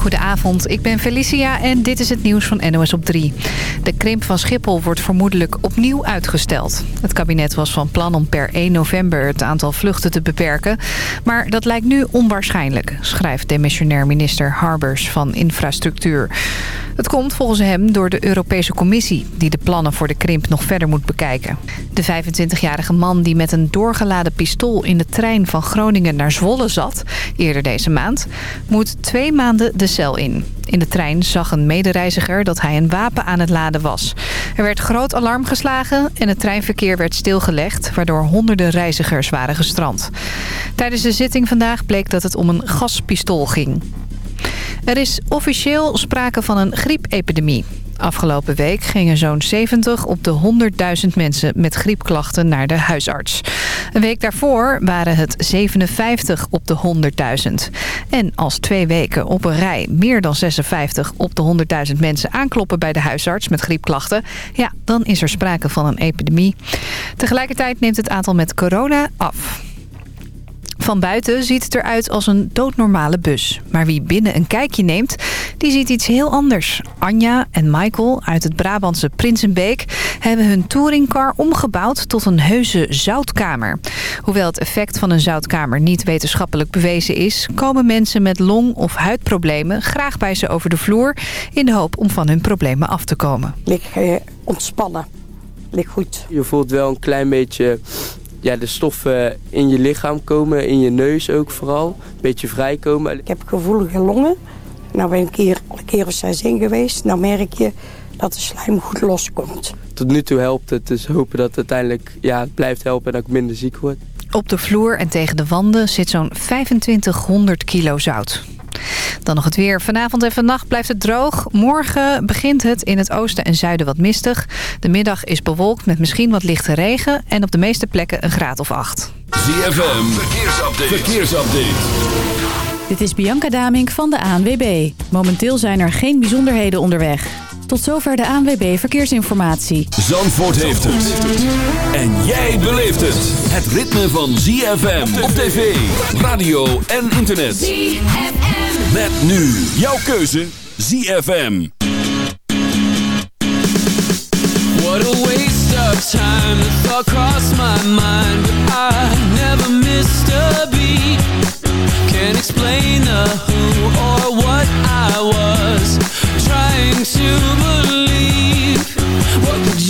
Goedenavond, ik ben Felicia en dit is het nieuws van NOS op 3. De krimp van Schiphol wordt vermoedelijk opnieuw uitgesteld. Het kabinet was van plan om per 1 november het aantal vluchten te beperken. Maar dat lijkt nu onwaarschijnlijk, schrijft demissionair minister Harbers van Infrastructuur. Het komt volgens hem door de Europese Commissie... die de plannen voor de krimp nog verder moet bekijken. De 25-jarige man die met een doorgeladen pistool... in de trein van Groningen naar Zwolle zat, eerder deze maand... moet twee maanden de cel in. In de trein zag een medereiziger dat hij een wapen aan het laden was. Er werd groot alarm geslagen en het treinverkeer werd stilgelegd... waardoor honderden reizigers waren gestrand. Tijdens de zitting vandaag bleek dat het om een gaspistool ging. Er is officieel sprake van een griepepidemie. Afgelopen week gingen zo'n 70 op de 100.000 mensen met griepklachten naar de huisarts. Een week daarvoor waren het 57 op de 100.000. En als twee weken op een rij meer dan 56 op de 100.000 mensen aankloppen bij de huisarts met griepklachten... ja, dan is er sprake van een epidemie. Tegelijkertijd neemt het aantal met corona af. Van buiten ziet het eruit als een doodnormale bus. Maar wie binnen een kijkje neemt, die ziet iets heel anders. Anja en Michael uit het Brabantse Prinsenbeek hebben hun touringcar omgebouwd tot een heuse zoutkamer. Hoewel het effect van een zoutkamer niet wetenschappelijk bewezen is... komen mensen met long- of huidproblemen graag bij ze over de vloer... in de hoop om van hun problemen af te komen. Lig eh, ontspannen. Lig goed. Je voelt wel een klein beetje ja, de stoffen in je lichaam komen, in je neus ook vooral. Een beetje vrijkomen. Ik heb gevoelige longen. Nou ben ik hier een keer of zes in geweest. Nou merk je dat de slijm goed loskomt. Tot nu toe helpt het, dus hopen dat het uiteindelijk ja, het blijft helpen en dat ik minder ziek word. Op de vloer en tegen de wanden zit zo'n 2500 kilo zout. Dan nog het weer. Vanavond en vannacht blijft het droog. Morgen begint het in het oosten en zuiden wat mistig. De middag is bewolkt met misschien wat lichte regen. En op de meeste plekken een graad of acht. ZFM, verkeersupdate. verkeersupdate. Dit is Bianca Damink van de ANWB. Momenteel zijn er geen bijzonderheden onderweg. Tot zover de ANWB Verkeersinformatie. Zandvoort heeft het. En jij beleeft het. Het ritme van ZFM op tv, radio en internet. ZFM. Met nu jouw keuze ZFM. What a waste of time. The thought crossed my mind. But I never missed a beat. Can't explain the who or what I was. Trying to believe. What would you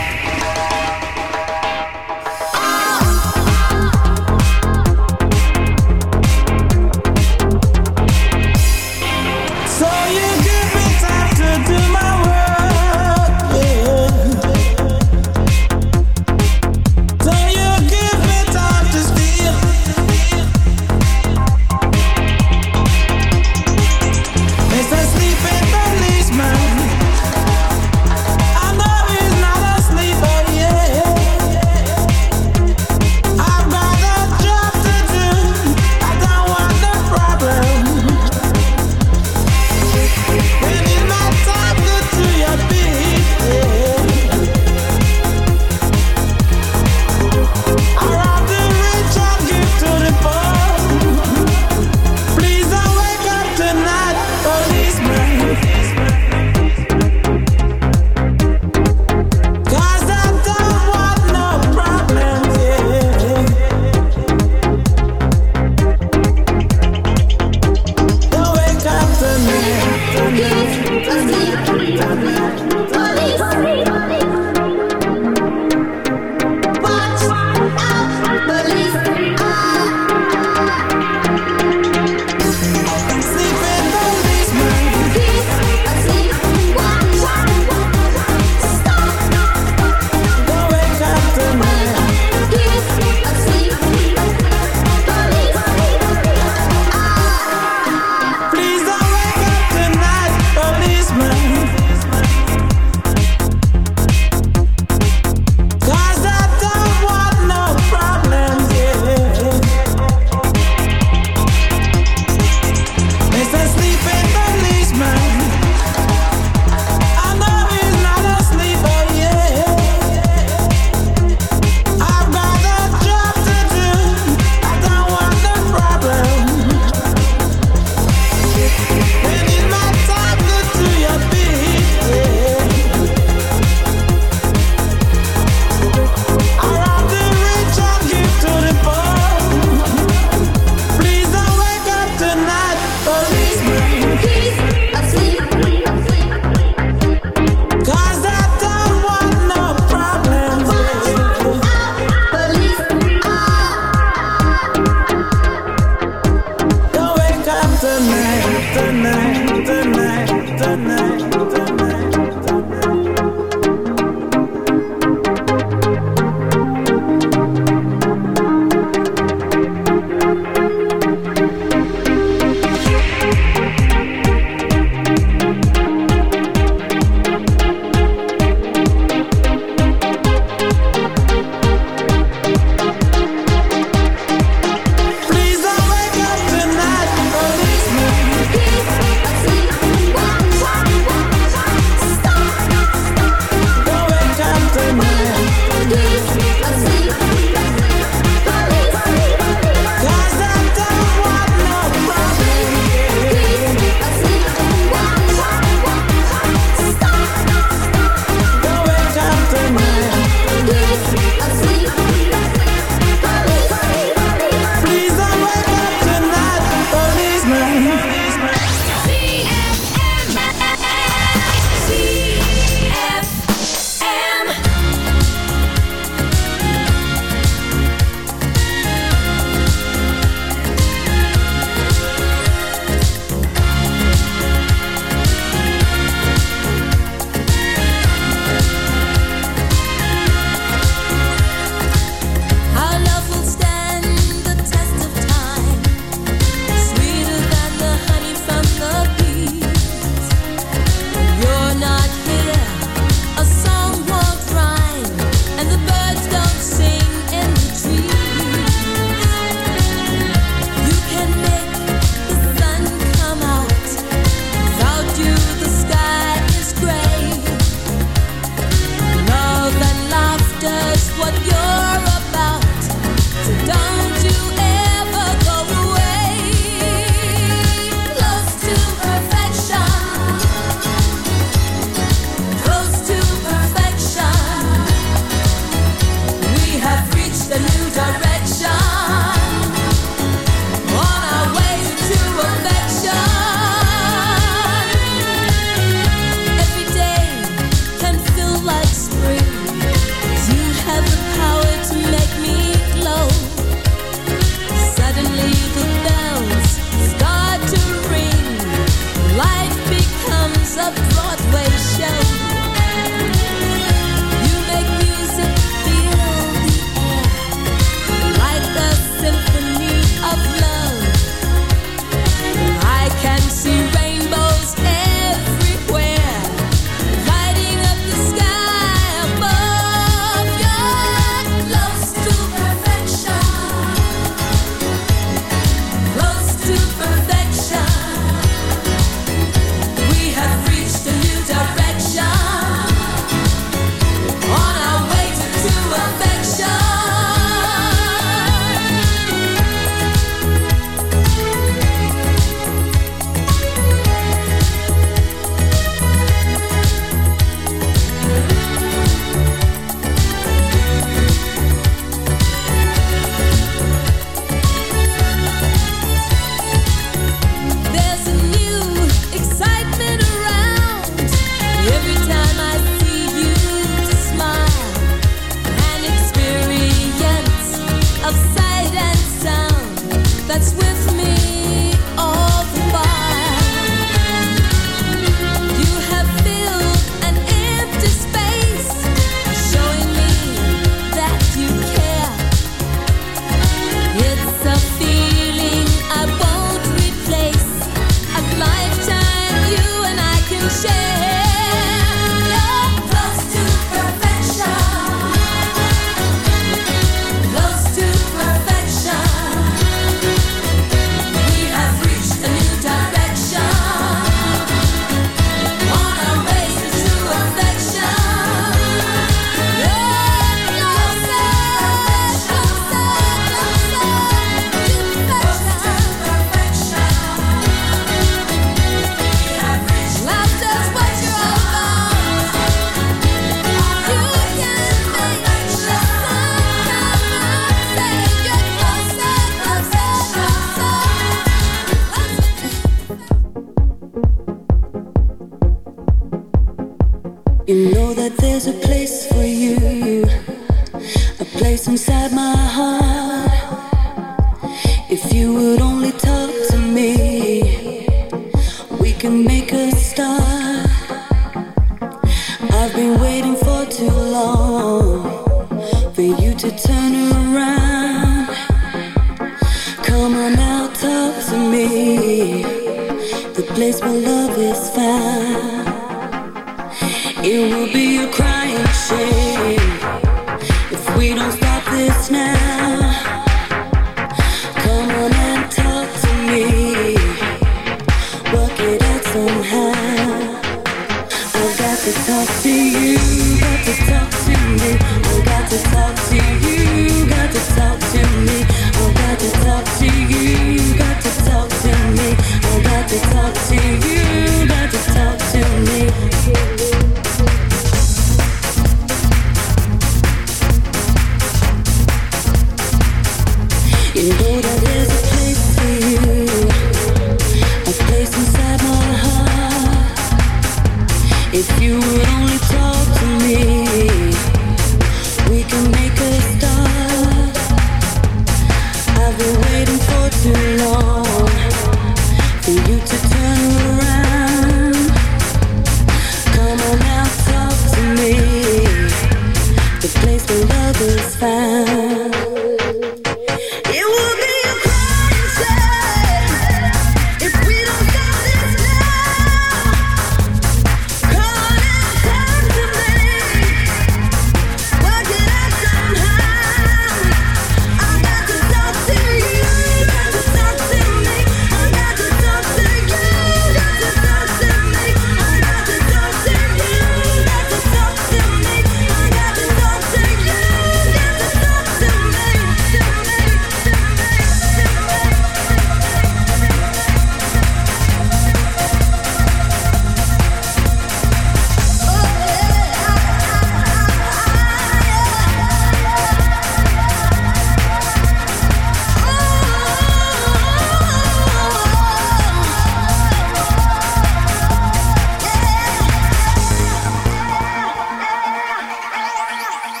to talk to you, got to talk to me. Oh, got to talk to you, got to talk to me. Oh, got to talk to you, got to talk to me. Oh, got to talk to.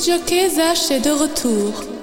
Monsieur Keza est de retour.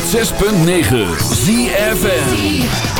106.9 ZFN